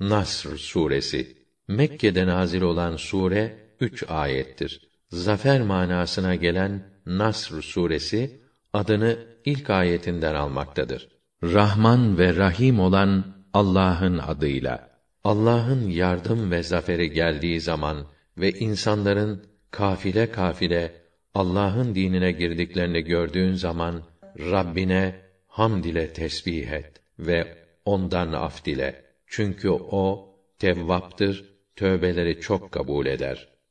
Nasr suresi Mekke'de nazil olan sure üç ayettir. Zafer manasına gelen Nasr suresi adını ilk ayetinden almaktadır. Rahman ve Rahim olan Allah'ın adıyla. Allah'ın yardım ve zaferi geldiği zaman ve insanların kafile kafile Allah'ın dinine girdiklerini gördüğün zaman Rabbine hamd ile tesbih et ve ondan af dile. Çünkü o tevvaptır, tövbeleri çok kabul eder.